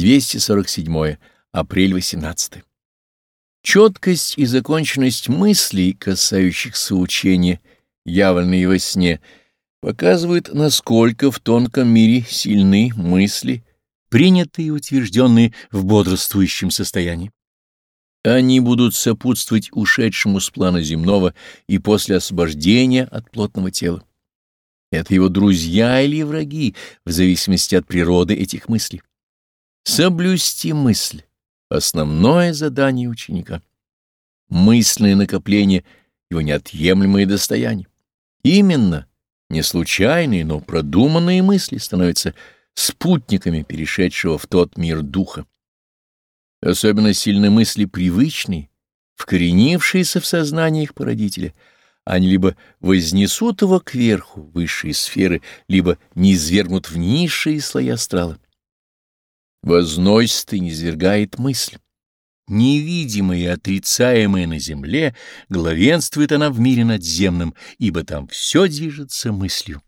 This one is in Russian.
247. Апрель 18. Четкость и законченность мыслей, касающихся учения, явленные во сне, показывают, насколько в тонком мире сильны мысли, принятые и утвержденные в бодрствующем состоянии. Они будут сопутствовать ушедшему с плана земного и после освобождения от плотного тела. Это его друзья или враги, в зависимости от природы этих мыслей. Соблюсти мысль — основное задание ученика. Мысленное накопление — его неотъемлемое достояние. Именно не случайные, но продуманные мысли становятся спутниками перешедшего в тот мир духа. Особенно сильны мысли привычные, вкоренившиеся в сознании их породителя. Они либо вознесут его кверху, высшие сферы, либо низвергнут в низшие слои астрала возносит и низвергает мысль. Невидимая и отрицаемая на земле, главенствует она в мире надземном, ибо там все движется мыслью.